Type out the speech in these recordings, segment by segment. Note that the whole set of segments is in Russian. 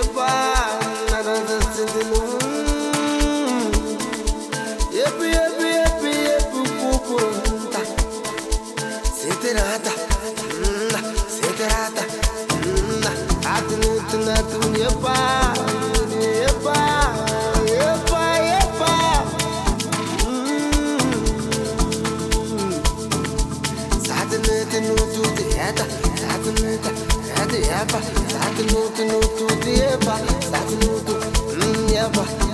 goodbye. Sati epa, sati nutu nutu di epa, sati nutu, mm, epa.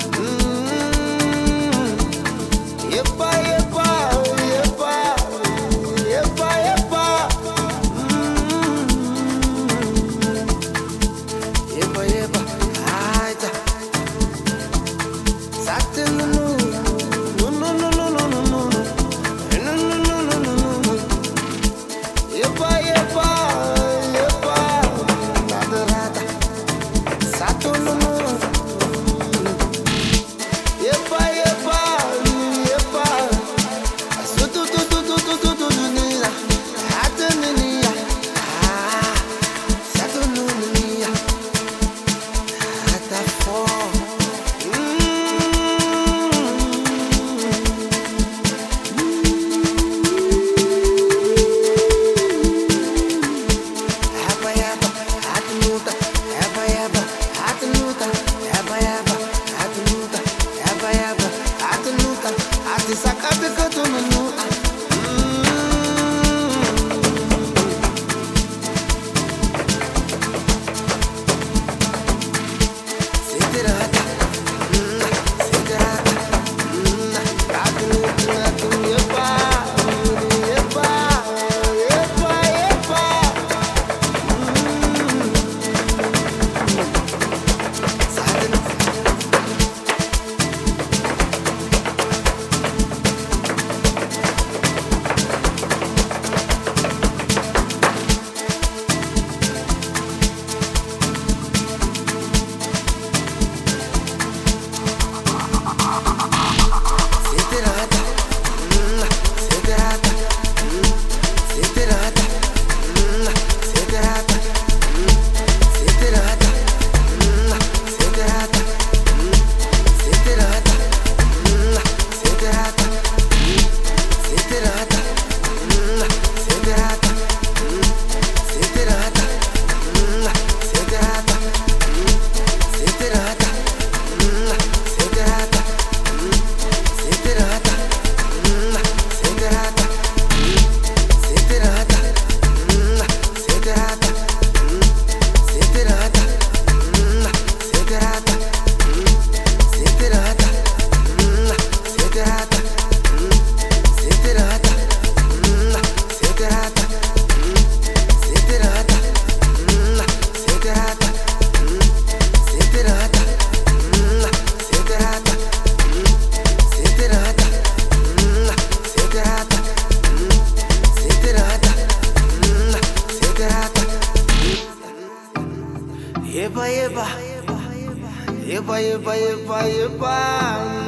Епа, епа, епа, епа,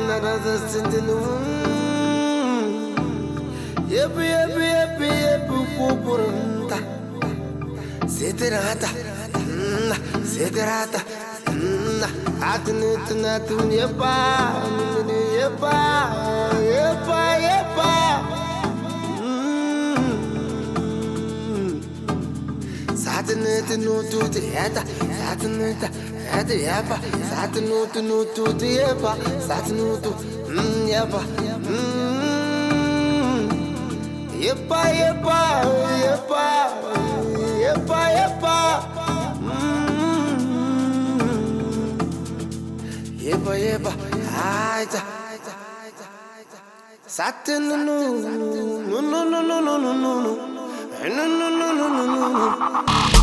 нараза сентину. Епи, епи, епи, епи, купурнта. Сетерата, сетерата, атнутнатун а епа, епа, епа, епа. Сатнутнутут это, сатнутнутут. hadi yapa Saat nutu nutu di yapa Saat nutu mm, yapa mm. Yapa yapa yapa Yapa yapa mm. Yapa yapa Aita Saat nu nu nu nu nu nu nu nu nu nu nu nu nu nu